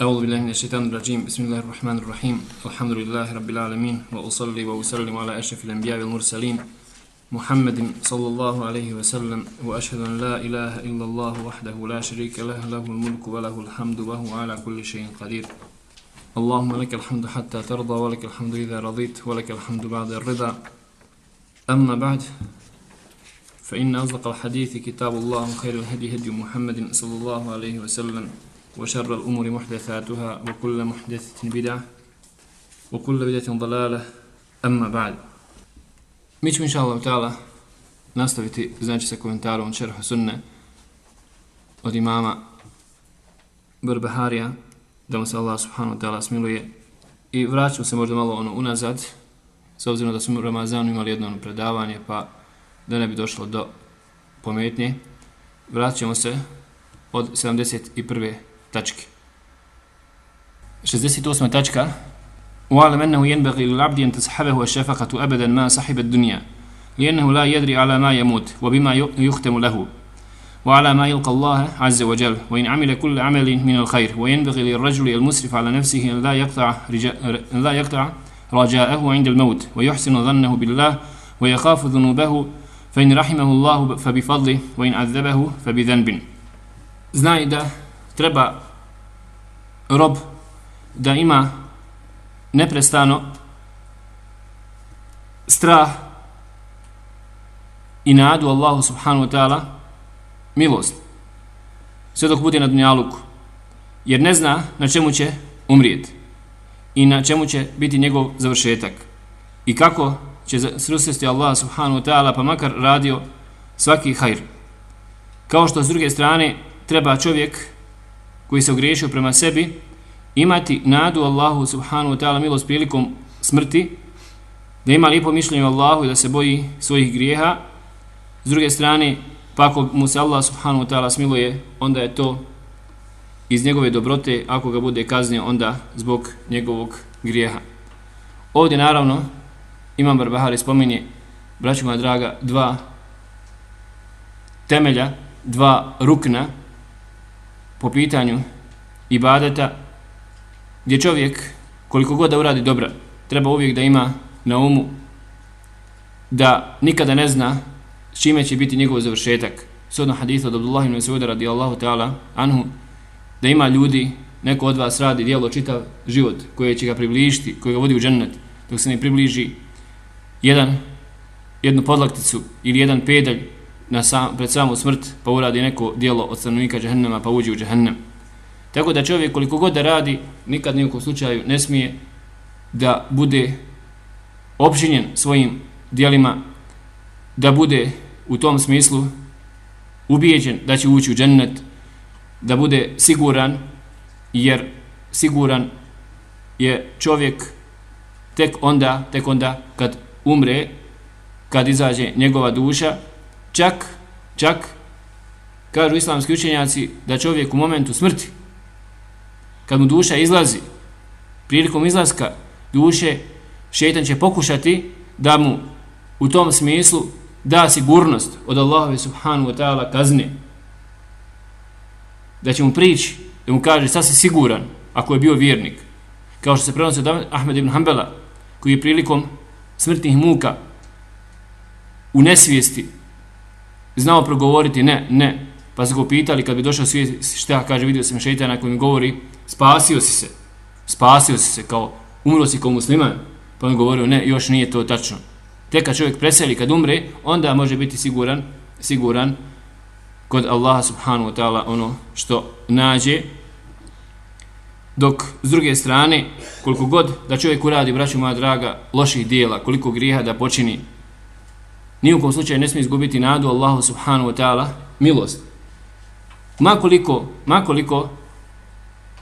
أعوذ بالله من الشيطان الرجيم. بسم الله الرحمن الرحيم. الحمد لله رب العالمين وأصلي وأسلم على أشرف الأنبياء والمرسلين محمد صلى الله عليه وسلم وأشهد أن لا إله إلا الله وحده لا شريك له له الملك وله الحمد وهو على كل شيء قدير. اللهم لك الحمد حتى ترضى ولك الحمد إذا رضيت ولك الحمد بعد الرضا. أما بعد فإن أصدق الحديث كتاب الله خير الهدي هدي محمد صلى الله عليه وسلم. وشر الأمور محدثاتها وكل محدثة بدعة وكل بدعة ضلالة أما بعد Mi ćemo inša Allah ta'ala nastaviti znači sa komentarom šerhu sunne od imama Barbaharija da mu se Allah subhanahu wa ta'ala smiluje i vraćamo se možda malo ono unazad s obzirom da smo u Ramazanu imali jedno ono predavanje pa da ne bi došlo do pometnje vraćamo se od 71 Tačke. 68. tačka وعلم أنه ينبغي للعبد أن تصحبه الشفقة أبدا ما صحب الدنيا لأنه لا يدري على ما يموت وبما يختم له. وعلى ما يلقى الله عز وجل. وإن عمل كل عمل من الخير. وينبغي للرجل المسرف على نفسه أن لا يقطع, أن لا يقطع رجاءه عند الموت. ويحسن ظنه بالله ويخاف ذنوبه. فإن رحمه الله فبفضله وإن عذبه فبذنب. زنايدة. Treba rob da ima neprestano strah i nadu Allahu subhanahu wa ta'ala milost. Sve dok bude na dunjaluku. Jer ne zna na čemu će umrijeti i na čemu će biti njegov završetak. I kako će srusesti Allah subhanahu wa ta'ala pa makar radio svaki hajr. Kao što s druge strane treba čovjek koji se ogriješio prema sebi, imati nadu Allahu subhanahu wa ta'ala milost prilikom smrti, da ima lijepo mišljenje Allahu i da se boji svojih grijeha. S druge strane, pa ako mu se Allah subhanahu wa ta'ala smiluje, onda je to iz njegove dobrote, ako ga bude kaznio, onda zbog njegovog grijeha. Ovdje naravno, Imam Barbahari spominje, braćima moja draga, dva temelja, dva rukna, po pitanju ibadeta gdje čovjek koliko god da uradi dobra treba uvijek da ima na umu da nikada ne zna s čime će biti njegov završetak. Sodno haditha od Abdullah ibn Suuda radijallahu ta'ala anhu da ima ljudi neko od vas radi dijelo čitav život koje će ga približiti koje ga vodi u džennet dok se ne približi jedan jednu podlakticu ili jedan pedalj na sam, pred samu smrt pa uradi neko dijelo od stanovnika džahennema pa uđe u džahennem. Tako da čovjek koliko god da radi, nikad nijekom slučaju ne smije da bude opšinjen svojim dijelima, da bude u tom smislu ubijeđen da će ući u džennet, da bude siguran, jer siguran je čovjek tek onda, tek onda kad umre, kad izađe njegova duša, čak, čak, kažu islamski učenjaci, da čovjek u momentu smrti, kad mu duša izlazi, prilikom izlaska duše, šetan će pokušati da mu u tom smislu da sigurnost od Allahove subhanu wa ta'ala kazne. Da će mu prići, da mu kaže, sad si siguran, ako je bio vjernik. Kao što se prenosi od Ahmed ibn Hanbala, koji je prilikom smrtnih muka u nesvijesti znao progovoriti ne, ne, pa su ga pitali kad bi došao svijet, šta kaže, vidio sam šeitana koji mi govori, spasio si se, spasio si se, kao umro si kao musliman, pa on govorio, ne, još nije to tačno. Tek kad čovjek preseli, kad umre, onda može biti siguran, siguran kod Allaha subhanahu wa ta'ala ono što nađe, dok s druge strane, koliko god da čovjek uradi, braću moja draga, loših dijela, koliko grijeha da počini, nijukom u slučaju ne smije izgubiti nadu Allahu subhanahu wa ta'ala milost. Makoliko, makoliko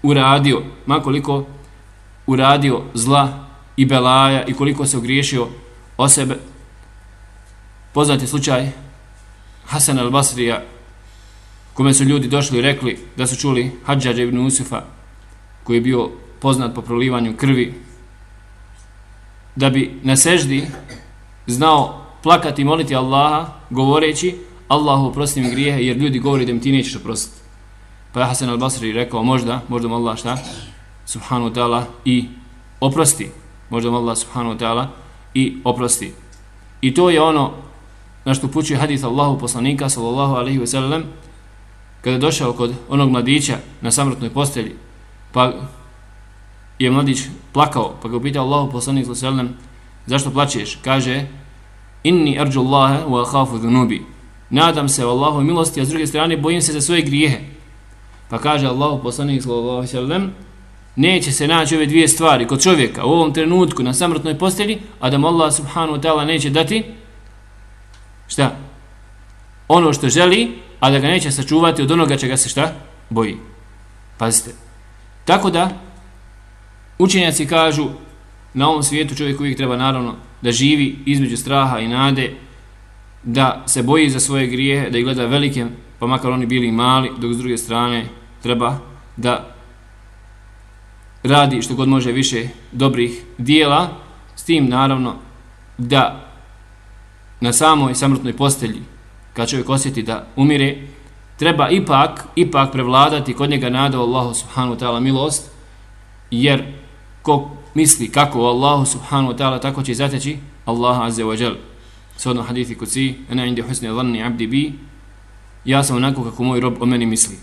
uradio, makoliko uradio zla i belaja i koliko se ogriješio o sebe, poznati slučaj Hasan al-Basrija, kome su ljudi došli i rekli da su čuli Hadžađa ibn Usufa, koji je bio poznat po prolivanju krvi, da bi na seždi znao plakati i moliti Allaha govoreći Allahu oprosti mi grijehe jer ljudi govori da mi ti nećeš oprostiti. Pa je Hasan al-Basri rekao možda, možda mu Allah šta? Subhanu ta'ala i oprosti. Možda Allah subhanu ta'ala i oprosti. I to je ono na što pućuje hadith Allahu poslanika sallallahu alaihi ve sellem kada je došao kod onog mladića na samrotnoj postelji pa je mladić plakao pa ga upitao Allahu poslanik sallallahu alaihi ve sellem zašto plačeš? Kaže inni arđu Allahe wa akhafu dhunubi nadam se Allahu milosti a s druge strane bojim se za svoje grijehe pa kaže Allahu poslanik sallallahu sallam neće se naći ove dvije stvari kod čovjeka u ovom trenutku na samrtnoj postelji, a da mu Allah subhanahu wa ta'ala neće dati šta? Ono što želi, a da ga neće sačuvati od onoga čega se šta? Boji. Pazite. Tako da, učenjaci kažu, na ovom svijetu čovjek uvijek treba naravno da živi između straha i nade, da se boji za svoje grijehe, da ih gleda velike, pa makar oni bili mali, dok s druge strane treba da radi što god može više dobrih dijela, s tim naravno da na samoj samrtnoj postelji, kad čovjek osjeti da umire, treba ipak, ipak prevladati kod njega nada Allahu subhanahu wa ta'ala milost, jer ko misli kako Allahu subhanahu wa ta'ala tako će zateći Allah azza wa jal. Sodno hadithi kuci, ena indi husni dhanni abdi bi, ja sam onako kako moj rob o meni misli.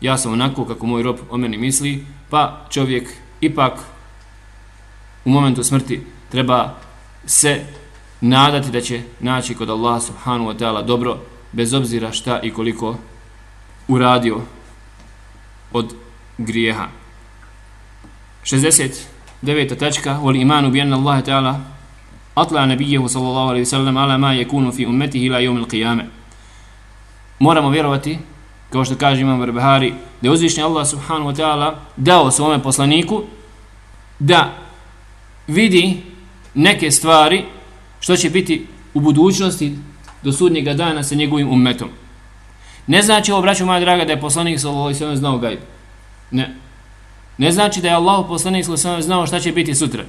Ja sam onako kako moj rob o meni misli, pa čovjek ipak u momentu smrti treba se nadati da će naći kod Allaha subhanahu wa ta'ala dobro bez obzira šta i koliko uradio od grijeha 69. tačka wal imanu bi anna Allah ta'ala atla nabijehu sallallahu alaihi sallam ala ma yakunu fi ummetihi ila yawm al-qiyame moramo vjerovati kao što kaže imam Barbahari, da je uzvišnji Allah subhanahu wa ta'ala dao svome poslaniku da vidi neke stvari što će biti u budućnosti do sudnjega dana sa njegovim ummetom. Ne znači ovo, braću moja draga, da je poslanik sallallahu alaihi sallam znao gajb. Ne. Ne znači da je Allah poslanik sallallahu znao šta će biti sutra.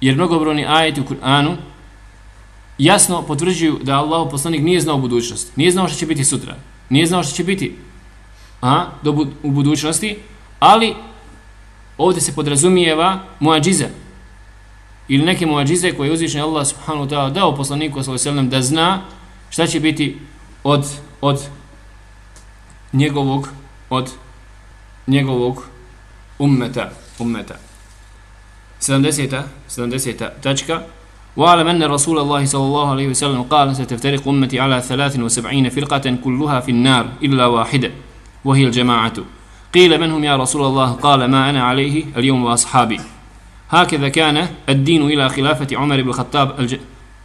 Jer mnogobroni ajeti u Kur'anu jasno potvrđuju da Allah poslanik nije znao budućnost. Nije znao šta će biti sutra nije znao šta će biti a, do, bu, u budućnosti, ali ovdje se podrazumijeva muadžiza ili neke muadžize koje je uzvišen Allah subhanahu ta'ala dao poslaniku sallallahu da zna šta će biti od, od njegovog od njegovog ummeta ummeta. 70. 70. tačka. وعلم أن رسول الله صلى الله عليه وسلم قال ستفترق أمتي على 73 فرقة كلها في النار إلا واحدة وهي الجماعة قيل من هم يا رسول الله قال ما أنا عليه اليوم وأصحابي هكذا كان الدين إلى خلافة عمر بن الخطاب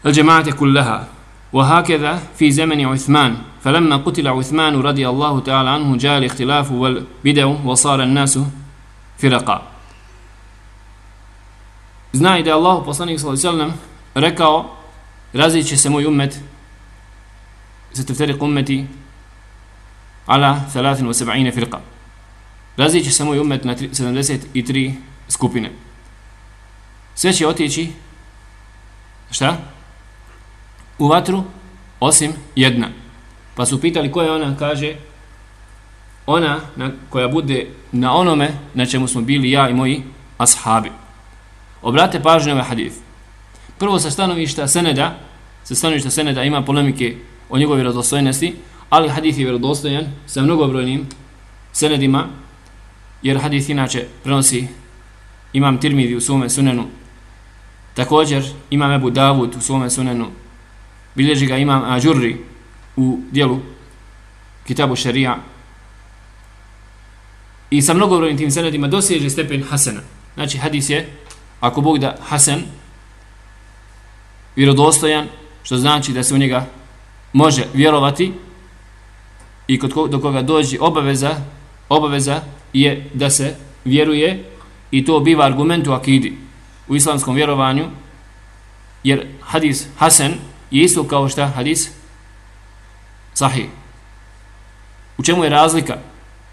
الجماعة كلها وهكذا في زمن عثمان فلما قتل عثمان رضي الله تعالى عنه جاء الاختلاف والبدع وصار الناس فرقا Zna i da je Allah poslanik sallallahu alejhi ve sellem rekao raziće se moj ummet za tefterik ummeti ala 73 firqa raziće se moj ummet na 73 skupine sve će otići šta? u vatru osim jedna pa su pitali koja ona kaže ona na, koja bude na onome na čemu smo bili ja i moji ashabi. Obrate pažnje ovaj hadif. Prvo sa stanovišta Seneda, sa stanovišta Seneda ima polemike o njegovoj vjerodostojnosti, ali hadif je vjerodostojan sa mnogobrojnim Senedima, jer hadif inače prenosi imam Tirmidi u svome sunenu, također imam Ebu Davud u svome sunenu, bilježi ga imam Ađurri u dijelu Kitabu Šarija, i sa mnogobrojnim tim senedima dosježe stepen Hasana. Znači hadis je, ako Bog da Hasan, vjerodostojan, što znači da se u njega može vjerovati i kod ko, do koga dođi obaveza, obaveza je da se vjeruje i to biva argument u akidi, u islamskom vjerovanju, jer hadis Hasan je isto kao šta hadis Sahih. U čemu je razlika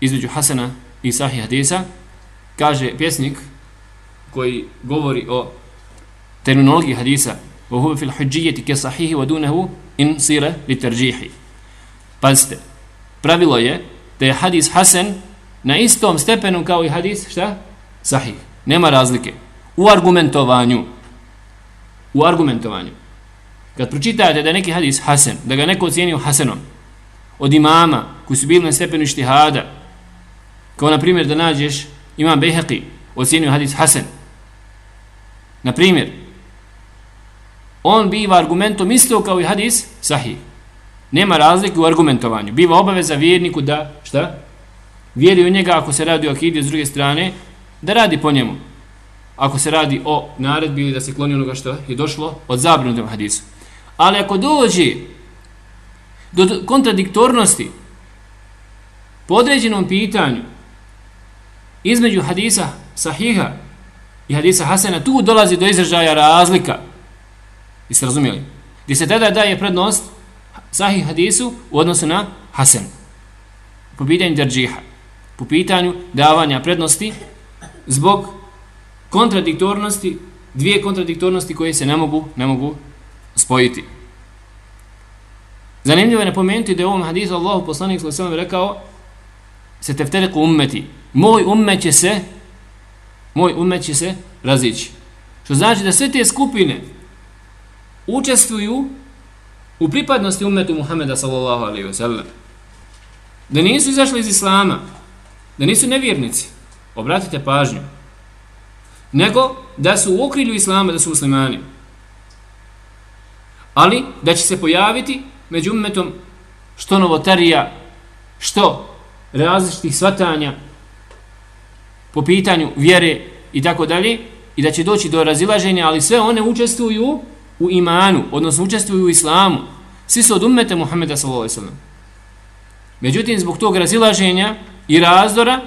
između Hasana i Sahih hadisa? Kaže pjesnik koji govori o terminologiji hadisa وهو في الحجية كصحيح ودونه إن صير للترجيح Pazite, pravilo je da je hadis hasen na istom stepenu kao i hadis, šta? Sahih. Nema razlike. U argumentovanju. U argumentovanju. Kad pročitate da je neki hadis hasen, da ga neko ocijenio hasenom, od imama koji su bili na stepenu ištihada, kao na primjer da nađeš imam Bejheqi, ocjenio hadis Hasan. Na primjer, on biva argumentom isto kao i hadis sahih. Nema razlike u argumentovanju. Biva obaveza vjerniku da, šta? Vjeri u njega ako se radi o akidi s druge strane, da radi po njemu. Ako se radi o naredbi ili da se kloni onoga što je došlo od zabrinutom hadisu. Ali ako dođe do kontradiktornosti po određenom pitanju između hadisa sahiha i hadisa hasena, tu dolazi do izražaja razlika. Jeste razumijeli? Gdje se tada daje prednost sahih hadisu u odnosu na hasen. Po pitanju drđiha. Po pitanju davanja prednosti zbog kontradiktornosti, dvije kontradiktornosti koje se ne mogu, ne mogu spojiti. Zanimljivo je napomenuti da je u ovom hadisu Allahu poslanik sallallahu alejhi rekao se tefteriku ummeti. Moj ummet će se moj ummet će se razići. Što znači da sve te skupine učestvuju u pripadnosti ummetu Muhameda sallallahu alejhi ve sellem. Da nisu izašli iz islama, da nisu nevjernici. Obratite pažnju. Nego da su u okrilju islama, da su muslimani. Ali da će se pojaviti među ummetom što novotarija, što različitih svatanja po pitanju vjere i tako dalje i da će doći do razilaženja, ali sve one učestvuju u imanu, odnosno učestvuju u islamu. Svi su od ummete Muhammeda s.a.v. Međutim, zbog tog razilaženja i razdora,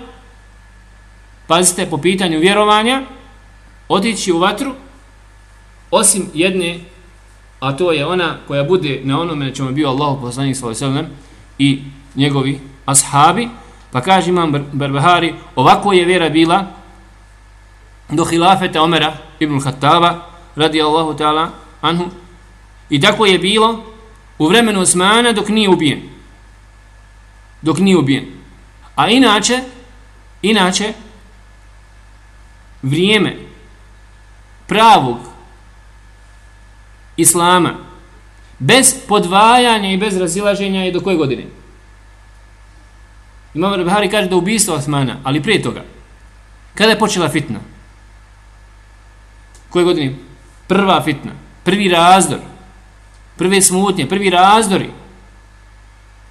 pazite, po pitanju vjerovanja, otići u vatru, osim jedne a to je ona koja bude na onome na čemu bio Allah poslanik s.a.v. i njegovi ashabi, pa kaže imam Barbahari, ovako je vjera bila do hilafeta Omera ibn Khattaba, radi Allahu ta'ala anhu, i tako je bilo u vremenu Osmana dok nije ubijen. Dok nije ubijen. A inače, inače, vrijeme pravog islama bez podvajanja i bez razilaženja je do koje godine? Imam Rebhari kaže da ubijstvo Osmana, ali prije toga. Kada je počela fitna? Koje godine? Prva fitna. Prvi razdor. Prve smutnje. Prvi razdori.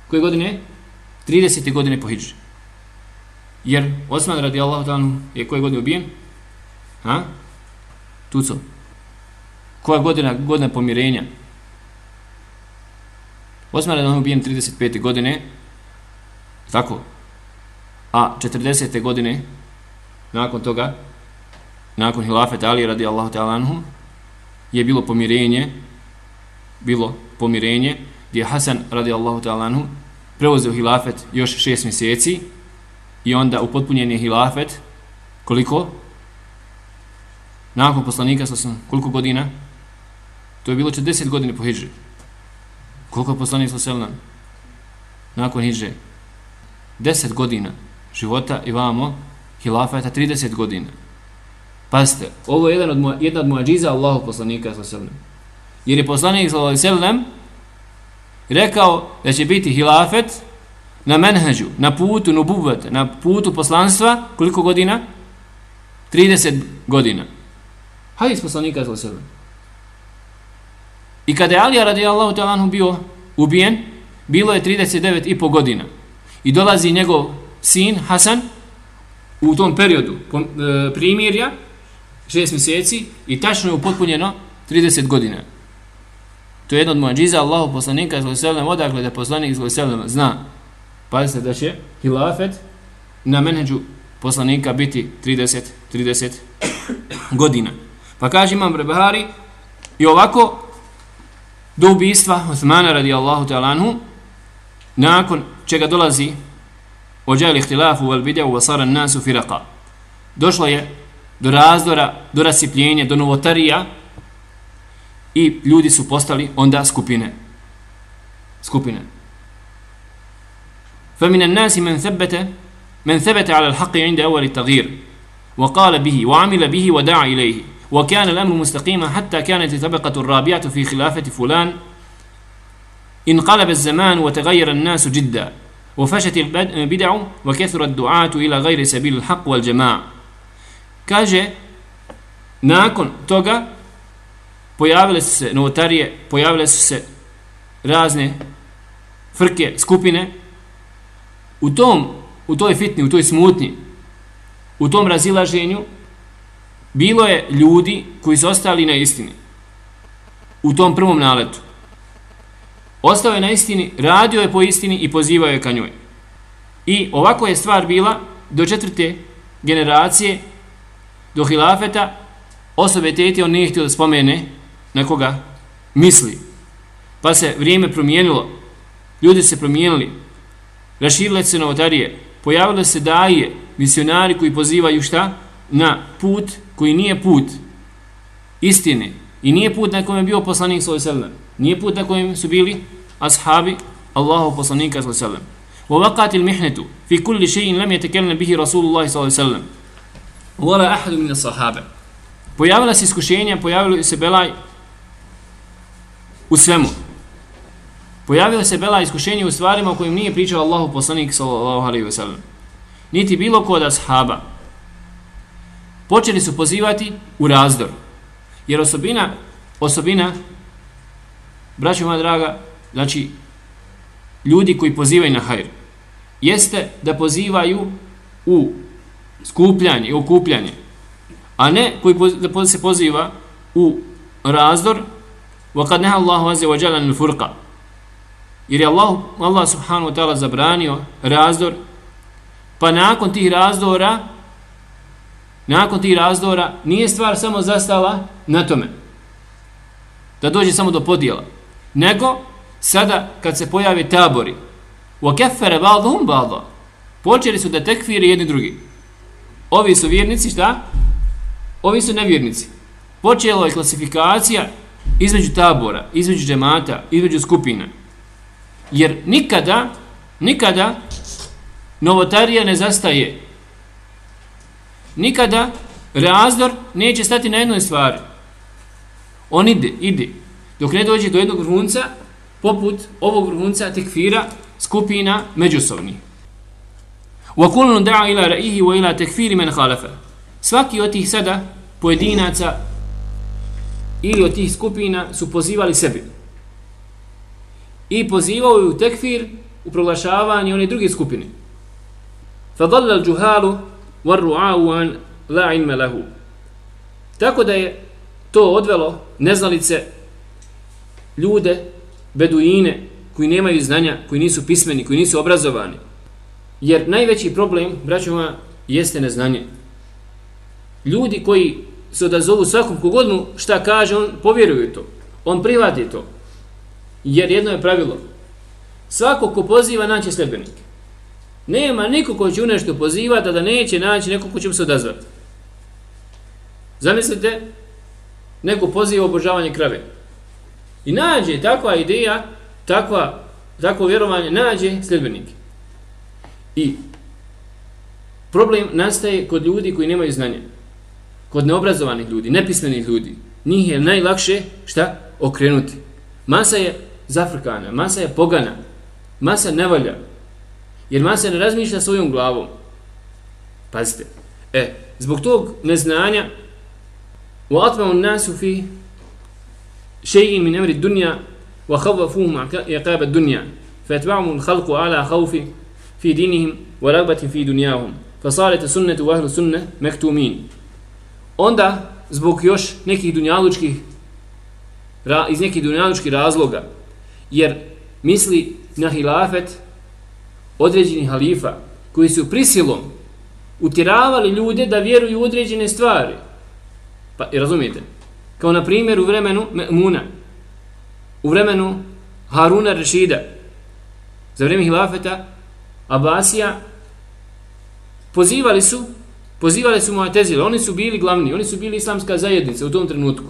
Koje godine? 30. godine po Hidži. Jer Osman radi ta'ala je koje godine ubijen? Ha? Tuco. Koja godina, godina pomirenja? Osman je ono ubijen 35. godine, tako, a 40. godine, nakon toga, nakon hilafet Ali radi Allahu ta'ala anhum, je bilo pomirenje, bilo pomirenje, gdje Hasan radi Allahu ta'ala anhum preuzeo hilafet još šest mjeseci i onda upotpunjen je hilafet, koliko? Nakon poslanika, sam, koliko godina? To je bilo 40 godine po hijđri. Koliko je poslanik sa selna? Nakon hijđre. 10 godina života i vamo hilafeta 30 godina. Pazite, ovo je jedan od, jedna od muadžiza Allahu poslanika sa selna. Jer je poslanik sa selna rekao da će biti hilafet na menheđu, na putu nubuvata, na putu poslanstva, koliko godina? 30 godina. Hadis poslanika sa selna. I kada je Alija radijallahu ta'ala bio ubijen, bilo je 39 i po godina. I dolazi njegov sin Hasan u tom periodu e, primirja, šest mjeseci, i tačno je upotpunjeno 30 godina. To je jedno od muadžiza Allahu poslanika iz odakle da poslanik iz Veselem zna, pazite da će hilafet na menedžu poslanika biti 30, 30 godina. Pa kaže imam Rebehari, i ovako do ubistva Uthmana radijallahu ta'ala anhu, nakon čega dolazi ođali ihtilafu wal bideu wa sara nasu firaka. Došlo je do razdora, do rasipljenja, do novotarija i ljudi su postali onda skupine. Skupine. Minan nasi men thabbata من ثبت على الحق عند أول التغيير وقال به وعمل به ودعا إليه وكان الأمر مستقيما حتى كانت الطبقة الرابعة في خلافة فلان. انقلب الزمان وتغير الناس جدا وفشت البدع وكثر الدعاة إلى غير سبيل الحق والجماع. كاجة nakon toga pojavile su se novotarije, pojavile su se razne frke, skupine u tom, u toj fitni, u toj smutnji u tom razilaženju bilo je ljudi koji su ostali na istini u tom prvom naletu ostao je na istini, radio je po istini i pozivao je ka njoj. I ovako je stvar bila do četvrte generacije, do hilafeta, osobe teti on nije htio da spomene na koga misli. Pa se vrijeme promijenilo, ljudi se promijenili, raširile se novotarije, pojavile se daje, misionari koji pozivaju šta? Na put koji nije put istine i nije put na kojem je bio poslanik svoj sellem, Nije put na kojem su bili ashabi Allahov poslanika sallallahu alejhi ve sellem. Wa waqat al-mihnatu fi kulli shay'in lam yatakallam bihi Rasulullah sallallahu alejhi ve sellem. Wala ahad min as-sahaba. Pojavila se iskušenja, pojavilo se belaj u svemu. Pojavilo se belaj iskušenja u stvarima o kojim nije pričao Allahu poslanik sallallahu alejhi ve sellem. Niti bilo ko od ashaba. Počeli su pozivati u razdor. Jer osobina, osobina, braćo moja draga, znači ljudi koji pozivaju na hajr jeste da pozivaju u skupljanje u okupljanje a ne koji da se poziva u razdor وَقَدْ نَهَا اللَّهُ Allahu azze wa furqa jer je Allah, Allah subhanahu wa ta'ala zabranio razdor pa nakon tih razdora nakon tih razdora nije stvar samo zastala na tome da dođe samo do podijela nego sada kad se pojave tabori وَكَفَّرَ بَعْضُهُمْ ba'dhum ba'dha počeli su da tekfiri jedni drugi. Ovi su vjernici šta? ovi su nevjernici. Počela je klasifikacija između tabora, između džemata između skupina. Jer nikada nikada novotarija ne zastaje nikada razdor neće stati na jednoj stvari on ide, ide dok ne dođe do jednog vrhunca poput ovog vrhunca tekfira skupina međusobnih. Wa دَعَ da'a ila ra'ihi wa ila خَالَفَ man khalafa. Svaki od tih sada pojedinaca ili od tih skupina su pozivali sebi. I pozivao u tekfir u proglašavanje one druge skupine. فَضَلَّ al-juhalu war-ru'a'u an la. Tako da je to odvelo neznalice ljude, beduine, koji nemaju znanja, koji nisu pismeni, koji nisu obrazovani. Jer najveći problem, braćo moja, jeste neznanje. Ljudi koji se odazovu svakom kogodnu šta kaže, on povjeruje to. On privati to. Jer jedno je pravilo. Svako ko poziva, naće sljedbenike. Nema niko ko će u nešto pozivati, da neće naći neko ko će mu se odazvati. Zamislite, neko poziva obožavanje krave. I nađe takva ideja, takva, takvo vjerovanje, nađe sljedbenike. I problem nastaje kod ljudi koji nemaju znanja. Kod neobrazovanih ljudi, nepismenih ljudi. Njih je najlakše šta? Okrenuti. Masa je zafrkana, masa je pogana, masa ne valja. Jer masa ne razmišlja svojom glavom. Pazite. E, zbog tog neznanja u atmamu nasu fi شيء من أمر الدنيا وخوفوهم عقاب الدنيا فاتبعهم الخلق على خوف في دينهم ورغبة في دنياهم فصارت السنة وأهل السنة مكتومين onda zbog još nekih dunjalučkih iz nekih dunjalučkih razloga jer misli na hilafet određenih halifa koji su prisilom utiravali ljude da vjeruju u određene stvari pa i razumijete kao na primjer u vremenu Muna, u vremenu Haruna Rešida, za vrijeme hilafeta Abasija, pozivali su, pozivali su Muatezile, oni su bili glavni, oni su bili islamska zajednica u tom trenutku.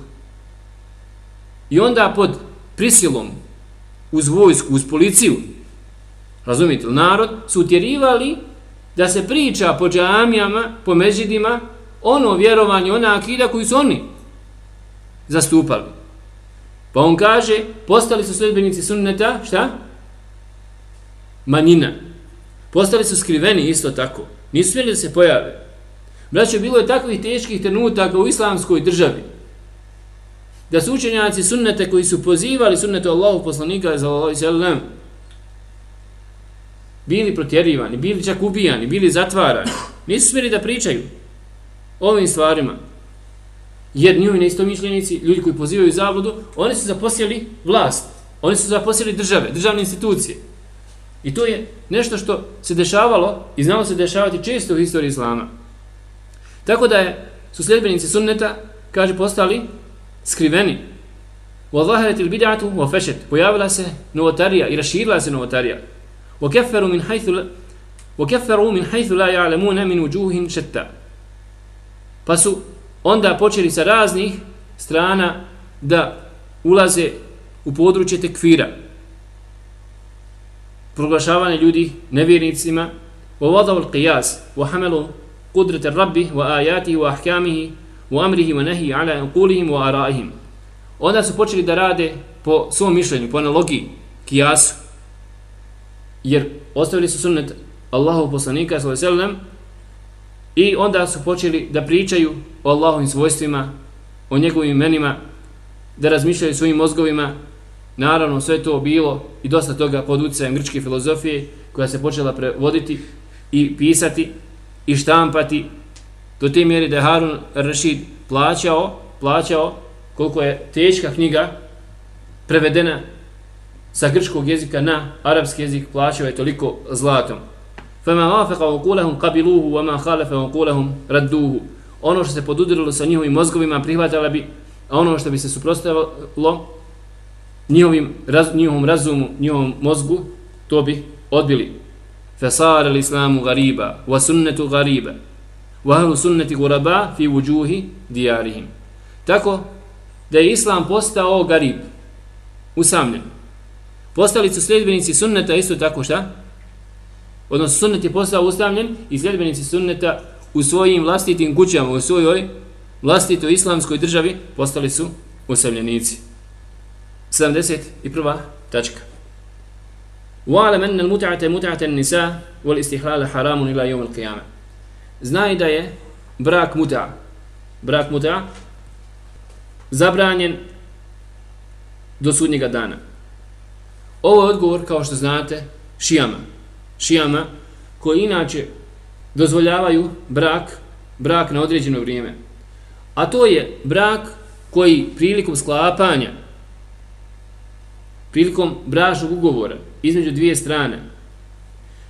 I onda pod prisilom, uz vojsku, uz policiju, razumijete, narod, su utjerivali da se priča po džamijama, po međidima, ono vjerovanje, ona akida koju su oni zastupali. Pa on kaže, postali su sljedbenici sunneta, šta? Manjina. Postali su skriveni isto tako. Nisu smjeli da se pojave. Braćo, bilo je takvih teških trenutaka u islamskoj državi, da su učenjaci sunnete koji su pozivali sunnetu Allahu poslanika sallallahu alejhi ve sellem bili protjerivani, bili čak ubijani, bili zatvarani. Nisu smjeli da pričaju ovim stvarima. Jer njihovi neistomišljenici, ljudi koji pozivaju zabludu, oni su zaposjeli vlast. Oni su zaposjeli države, državne institucije. I to je nešto što se dešavalo i znalo se dešavati često u historiji Islama. Tako da je, su sljedbenici sunneta, kaže, postali skriveni. U Allahavet il bid'atu u fešet. Pojavila se novotarija i raširila se novotarija. U keferu min hajthu la, u keferu min hajthu la ja'lemuna min uđuhin šetta. Pa su onda počeli sa raznih strana da ulaze u područje tekfira. Proglašavanje ljudi nevjernicima. U vadavu l-qiyas. U hamelu قدرة الرب وآياته وأحكامه وأمره ونهي على عقولهم وآرائهم onda su počeli da rade po svom mišljenju, po analogiji, kijasu. Jer ostavili su sunnet Allahu poslanika sallallahu i onda su počeli da pričaju o Allahovim svojstvima, o njegovim imenima, da razmišljaju svojim mozgovima. Naravno, sve to bilo i dosta toga pod utjecajem grčke filozofije koja se počela prevoditi i pisati i štampati do te mjere da je Harun Rashid plaćao, plaćao koliko je teška knjiga prevedena sa grčkog jezika na arapski jezik plaćao je toliko zlatom. Fama wafaqa uqulahum qabiluhu wa ma khalafa uqulahum radduhu. Ono što se podudarilo sa njihovim mozgovima prihvatala bi, a ono što bi se suprotstavilo njihovim raz, njihovom razumu, njihovom mozgu, to bi odbili. Fasara al-islamu ghariba wa sunnatu ghariba wa ahlu sunnati ghuraba fi wujuhi diyarihim. Tako da je islam postao garib usamljen postali su sljedbenici sunneta isto tako šta odnosno sunnet je postao usamljen i sljedbenici sunneta u svojim vlastitim kućama u svojoj vlastitoj islamskoj državi postali su usamljenici 71. tačka وعلم أن المتعة متعة النساء والاستحلال حرام إلى يوم القيامة Znaj da je brak muta, brak muta, zabranjen do sudnjega dana. Ovo je odgovor, kao što znate, šijama. Šijama koji inače dozvoljavaju brak, brak na određeno vrijeme. A to je brak koji prilikom sklapanja prilikom bražnog ugovora između dvije strane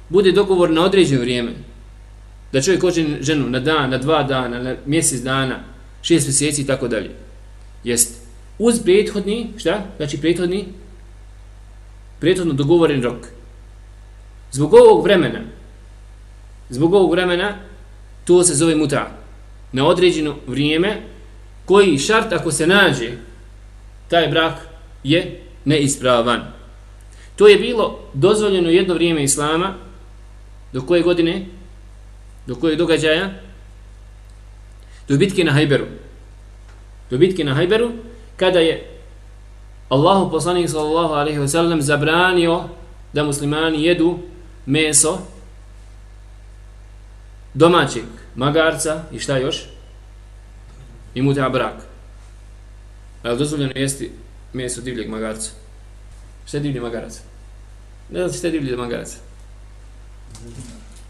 bude dogovor na određeno vrijeme da čovjek hoće ženu na dan, na dva dana, na mjesec dana, šest mjeseci i tako dalje. Jest uz prethodni, šta? Znači prethodni, prijetodno dogovoren rok. Zbog ovog vremena, zbog ovog vremena, to se zove muta. Na određeno vrijeme, koji šart ako se nađe, taj brak je neispravan. To je bilo dozvoljeno jedno vrijeme Islama, do koje godine, do koje događaja, do bitke na Hajberu. Do bitke na Hajberu, kada je Allahu poslanik sallallahu alaihi wa sallam zabranio da muslimani jedu meso domaćeg magarca i šta još? I muta brak. Ali dozvoljeno jesti meso divljeg magarca. Šta je divlji magarac? Ne znam šta je divlji magarac.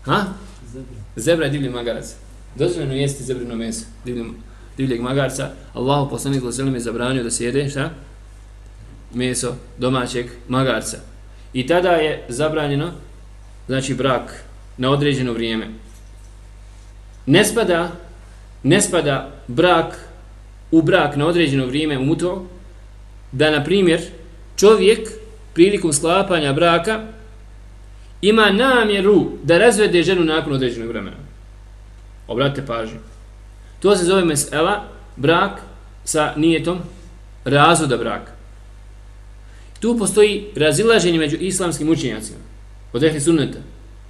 Ha? Zebra. Zebra je divlji magarac. Dozvoljeno jesti zebrino meso divljeg, divljeg magarca. Allahu poslanik Loselim je zabranio da se jede šta? Meso domaćeg magarca. I tada je zabranjeno znači brak na određeno vrijeme. Ne spada, ne spada brak u brak na određeno vrijeme u to da, na primjer, čovjek prilikom sklapanja braka ima namjeru da razvede ženu nakon određenog vremena. Obratite pažnju. To se zove mesela brak sa nijetom razvoda braka. Tu postoji razilaženje među islamskim učenjacima od ehli sunneta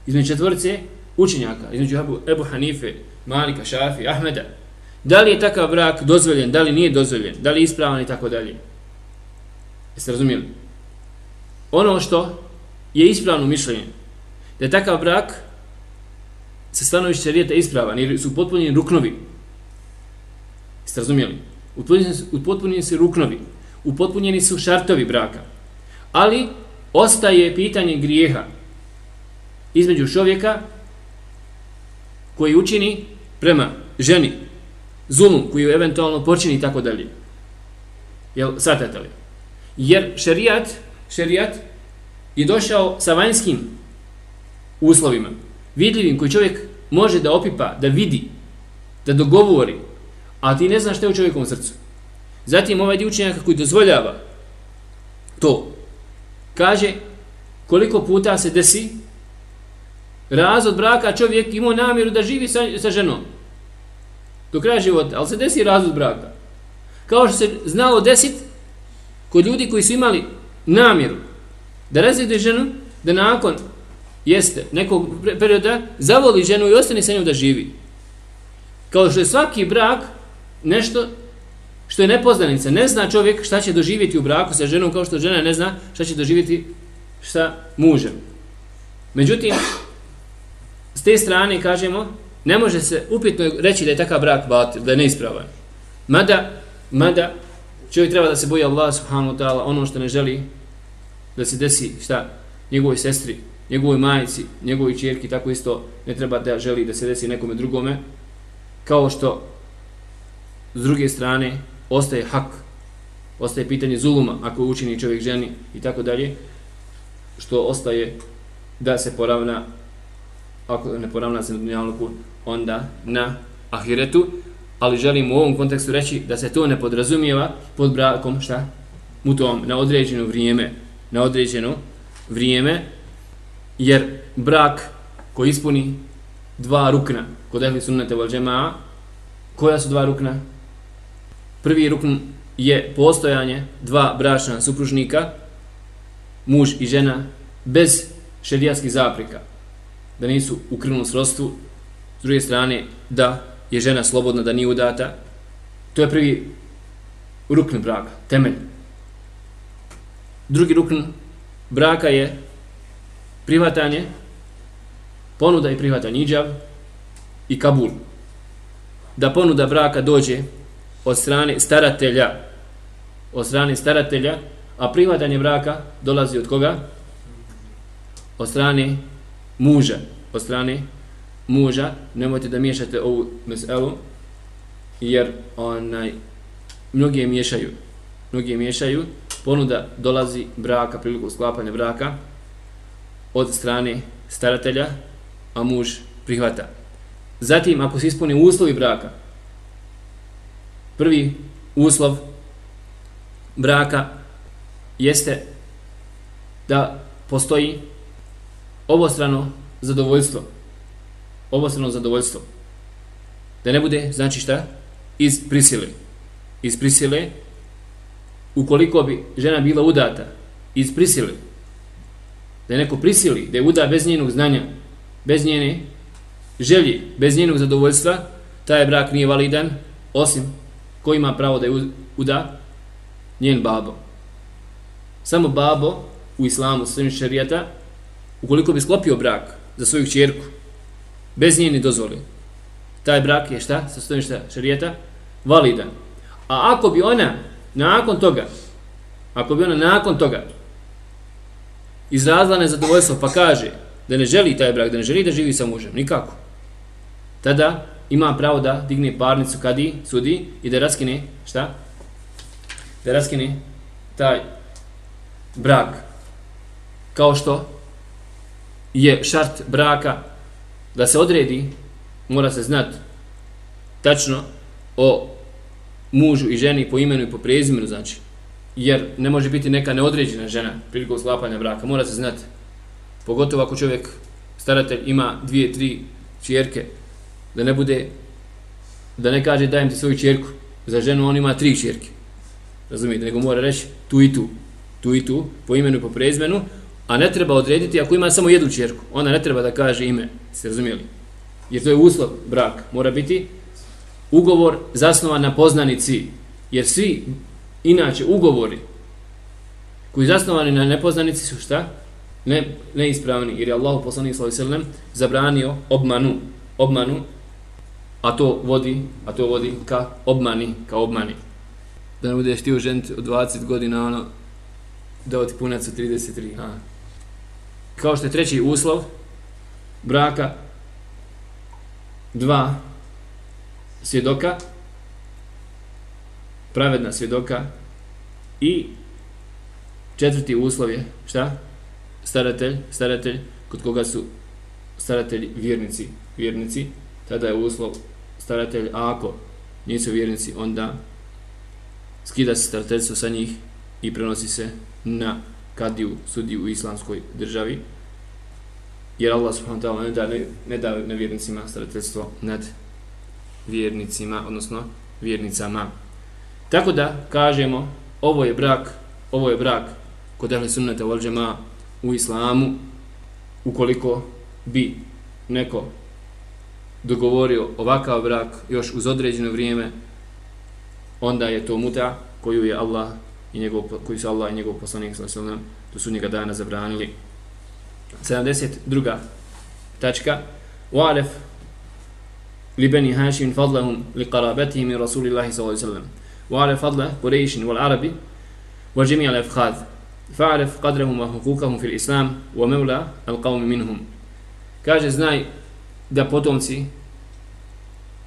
između četvrce učenjaka, između Ebu, Ebu Hanife, Malika, Šafi, Ahmeda, da li je takav brak dozvoljen, da li nije dozvoljen, da li je ispravan i tako dalje. Jeste razumijeli? Ono što je ispravno mišljenje, da je takav brak se stanoviš šarijeta ispravan, jer su potpunjeni ruknovi. Jeste razumijeli? Upotpunjeni su ruknovi, upotpunjeni su šartovi braka. Ali ostaje pitanje grijeha između čovjeka koji učini prema ženi zulum koji eventualno počini i tako dalje. Jel, svatate li? Jer šerijat, šerijat je došao sa vanjskim uslovima, vidljivim koji čovjek može da opipa, da vidi, da dogovori, a ti ne znaš što je u čovjekovom srcu. Zatim ovaj dio učenjaka koji dozvoljava to, kaže koliko puta se desi razvod braka, čovjek imao namjeru da živi sa, sa ženom do kraja života, ali se desi razvod braka. Kao što se znalo desiti kod ljudi koji su imali namjeru da razvede ženu, da nakon jeste nekog perioda zavoli ženu i ostane sa njom da živi. Kao što je svaki brak nešto što je nepoznanica. Ne zna čovjek šta će doživjeti u braku sa ženom kao što žena ne zna šta će doživjeti sa mužem. Međutim, s te strane kažemo, ne može se upitno reći da je takav brak batil, da je neispravan. Mada, mada, čovjek treba da se boji Allah subhanahu wa ta'ala ono što ne želi da se desi šta njegovoj sestri, njegovoj majici, njegovoj čerki, tako isto ne treba da želi da se desi nekome drugome, kao što s druge strane ostaje hak, ostaje pitanje zuluma ako učini čovjek ženi i tako dalje, što ostaje da se poravna ako ne poravna se na dunjalku, onda na ahiretu, ali želim u ovom kontekstu reći da se to ne podrazumijeva pod brakom, šta? Mutom, na određeno vrijeme, na određeno vrijeme, jer brak koji ispuni dva rukna, kod ehli sunnete vol džemaa, koja su dva rukna? Prvi rukn je postojanje dva bračna supružnika, muž i žena, bez šerijatskih zaprika, da nisu u krvnom srodstvu, s druge strane, da je žena slobodna, da nije udata, to je prvi rukn braka, temelj. Drugi rukn braka je prihvatanje, ponuda i prihvatanje iđav i kabul. Da ponuda braka dođe od strane staratelja, od strane staratelja, a prihvatanje braka dolazi od koga? Od strane muža, od strane muža, nemojte da miješate ovu meselu, jer onaj, mnogi je miješaju, mnogi je miješaju, ponuda dolazi braka, priliku sklapanja braka, od strane staratelja, a muž prihvata. Zatim, ako se ispuni uslovi braka, prvi uslov braka jeste da postoji obostrano zadovoljstvo. Obostrano zadovoljstvo. Da ne bude, znači šta? Iz prisile. Iz prisile, ukoliko bi žena bila udata, iz prisile, da je neko prisili, da je uda bez njenog znanja, bez njene želje, bez njenog zadovoljstva, taj brak nije validan, osim ko ima pravo da je uda, njen babo. Samo babo u islamu, svim šarijata, ukoliko bi sklopio brak za svoju čerku, bez njeni dozvoli, taj brak je šta, sa svim šarijata, validan. A ako bi ona nakon toga, ako bi ona nakon toga izrazila nezadovoljstvo pa kaže da ne želi taj brak, da ne želi da živi sa mužem, nikako. Tada ima pravo da digne parnicu kadi, sudi i da raskine, šta? Da raskine taj brak. Kao što je šart braka da se odredi, mora se znat tačno o mužu i ženi po imenu i po prezimenu, znači jer ne može biti neka neodređena žena prilikom sklapanja braka, mora se znati. Pogotovo ako čovjek, staratelj, ima dvije, tri čjerke, da ne bude, da ne kaže dajem ti svoju čerku. za ženu on ima tri čerke. Razumijete, nego mora reći tu i tu, tu i tu, po imenu i po prezmenu, A ne treba odrediti ako ima samo jednu čerku. Ona ne treba da kaže ime. Ste razumijeli? Jer to je uslov brak. Mora biti ugovor zasnovan na poznanici. Jer svi, inače, ugovori koji zasnovani na nepoznanici su šta? Ne, neispravni. Jer je Allah poslanik s.a.v. zabranio obmanu. Obmanu. A to vodi, a to vodi ka obmani, ka obmani. Da ne budeš ti ženiti od 20 godina, ono, da ti punac od 33. A. Kao što je treći uslov braka, dva svjedoka, pravedna svjedoka i četvrti uslov je, šta? Staratelj, staratelj, kod koga su staratelji vjernici, vjernici, tada je uslov staratelj, a ako nisu vjernici, onda skida se starateljstvo sa njih i prenosi se na kadiju sudi u islamskoj državi jer Allah subhanahu wa ta'ala ne da, ne, ne da nevjernicima starateljstvo nad vjernicima, odnosno vjernicama. Tako da kažemo, ovo je brak, ovo je brak kod ehli sunnata wal džema u islamu, ukoliko bi neko dogovorio ovakav brak još uz određeno vrijeme, onda je to muta koju je Allah i njegov, koji su Allah i njegov poslanik sallam, do sudnjega dana zabranili. 72. tačka. Wa'alef li beni hašin fadlahum li qarabatihim min rasulillahi sallallahu alaihi sallam. Wa'alef fadla Qurayšin wal Arabi wa jami al afkhad. Fa'alef qadrahum wa hukukahum fil islam wa mevla al qawm minhum. Kaže, znaj da potomci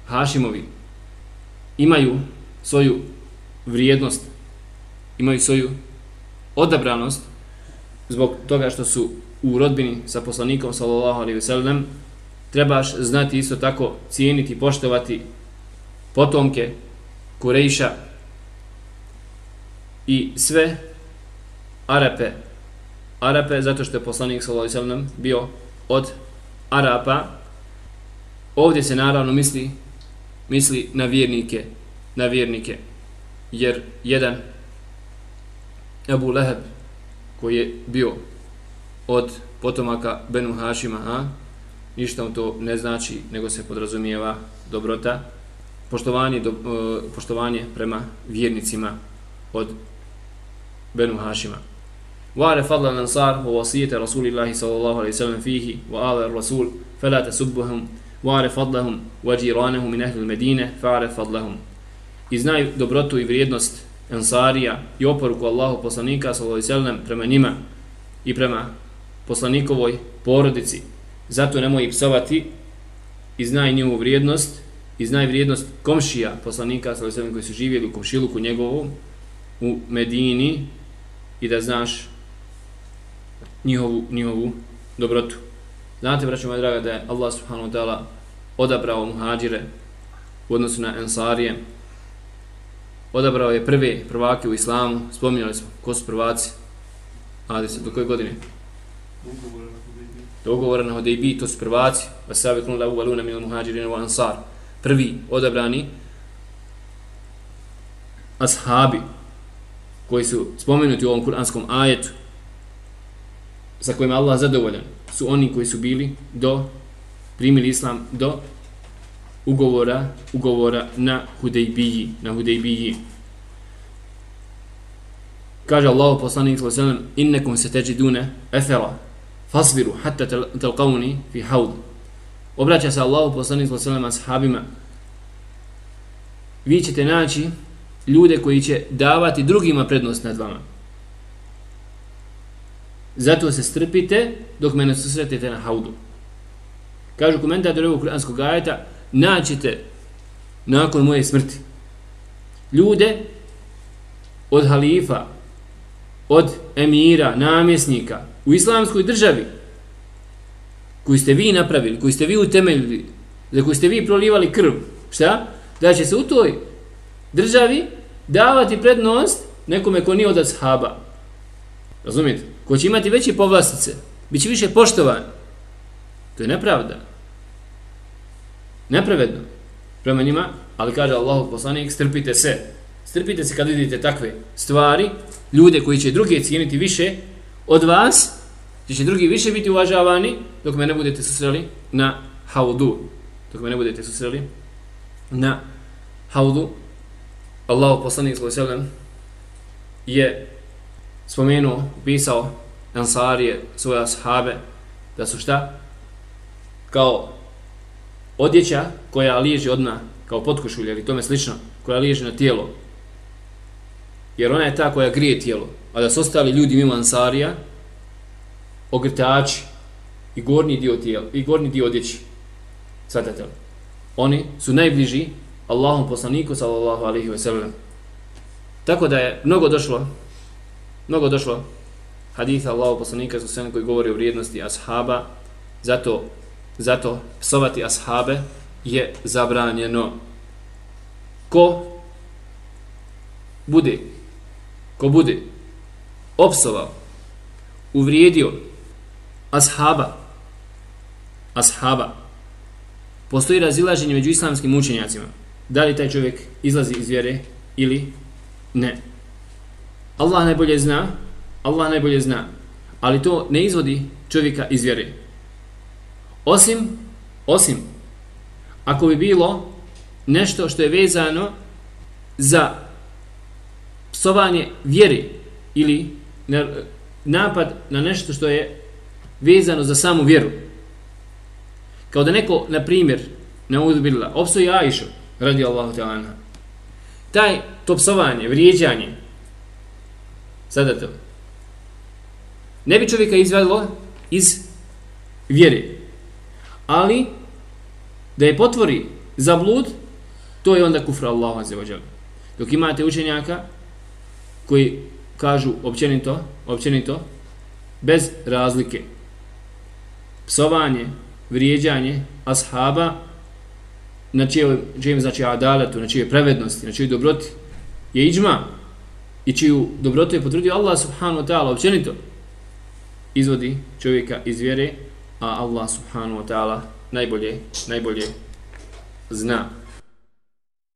Hašimovi imaju svoju vrijednost, imaju svoju odabranost zbog toga što su u rodbini sa poslanikom sallallahu alejhi ve sellem trebaš znati isto tako cijeniti poštovati potomke Kurejša i sve Arape. Arape zato što je poslanik sallallahu alejhi ve sellem bio od Arapa. ovdje se naravno misli misli na vjernike na vjernike jer jedan Abu Leheb koji je bio od potomaka Benu Hašima, a ništa mu to ne znači, nego se podrazumijeva dobrota, poštovanje, do, uh, poštovanje prema vjernicima od Benu Hašima. وعلى فضل الأنصار ووصية رسول الله صلى الله عليه وسلم فيه وآل الرسول فلا تسبهم وعلى فضلهم وجيرانه من أهل المدينة فعلى فضلهم I znaju dobrotu i vrijednost Ansarija i oporuku Allahu poslanika sallallahu alejhi ve sellem prema njima i prema poslanikovoj porodici. Zato nemoj ih psovati i znaj njihovu vrijednost i znaj vrijednost komšija poslanika sallallahu alejhi ve sellem koji su živjeli u komšiluku njegovom u Medini i da znaš njihovu, njihovu dobrotu. Znate, braćo moja draga, da je Allah subhanahu wa ta'ala odabrao muhađire u odnosu na ensarije, odabrao je prve prvake u islamu, spominjali smo, ko su prvaci, a se do koje godine? Dogovora na Hodejbi, to su prvaci, pa se sabi kunula u aluna muhađirina u ansar, prvi odabrani ashabi, koji su spomenuti u ovom kuranskom ajetu, sa kojima Allah zadovoljan, su oni koji su bili do, primili islam do ugovora, ugovora na Hudejbiji, na Hudejbiji. Kaže Allah poslanik sallallahu alejhi ve sellem: "Innakum satajiduna athara fasbiru hatta talqawni fi hawd." Obraća se Allah poslanik sallallahu alejhi ve sellem ashabima. Vi ćete naći ljude koji će davati drugima prednost nad vama. Zato se strpite dok mene susretete na haudu. Kažu komentator ovog kuranskog ajeta, naćete nakon moje smrti ljude od halifa, od emira, namjesnika u islamskoj državi koji ste vi napravili, koji ste vi utemeljili, za koji ste vi prolivali krv, šta? Da će se u toj državi davati prednost nekome ko nije od ashaba. Razumijete? Ko će imati veće povlastice, Biće više poštovan. To je nepravda nepravedno prema njima, ali kaže Allahu poslanik, strpite se. Strpite se kad vidite takve stvari, ljude koji će druge cijeniti više od vas, Gdje će drugi više biti uvažavani dok me ne budete susreli na haudu. Dok me ne budete susreli na haudu. Allahu poslanik sallallahu alejhi je spomenuo, pisao Ansarije, svoje ashabe, da su šta? Kao odjeća koja liježi odna, kao potkošulja ili tome slično, koja liježi na tijelo. Jer ona je ta koja grije tijelo. A da su ostali ljudi mimo Ansarija, ogrtači i gornji dio tijela, i gornji dio odjeći. Svatate li? Oni su najbliži Allahom poslaniku, sallallahu alaihi wa sallam. Tako da je mnogo došlo, mnogo došlo haditha Allahu poslanika su koji govori o vrijednosti ashaba, zato, zato psovati ashabe je zabranjeno. Ko bude, ko bude opsovao, uvrijedio ashaba, ashaba, postoji razilaženje među islamskim učenjacima, da li taj čovjek izlazi iz vjere ili ne. Allah najbolje zna, Allah najbolje zna, ali to ne izvodi čovjeka iz vjere. Osim, osim, ako bi bilo nešto što je vezano za psovanje vjeri ili napad na nešto što je vezano za samu vjeru. Kao da neko, na primjer, na udbila, opsoji Ajšu, radi Allahu ta'ala, taj, to psovanje, vrijeđanje, sada to, ne bi čovjeka izvedlo iz vjere. Ali, da je potvori za blud, to je onda kufra Allahu azza wa. Dok imate učenjaka koji kažu općenito, općenito, bez razlike, psovanje, vrijeđanje ashaba na čijem, čijem znači adaletu, na čijoj prevednosti, na čijoj dobroti je iđma i čiju dobrotu je potvrdio Allah subhanahu wa ta'ala općenito izvodi čovjeka iz vjere, a Allah subhanahu wa ta'ala najbolje, najbolje zna.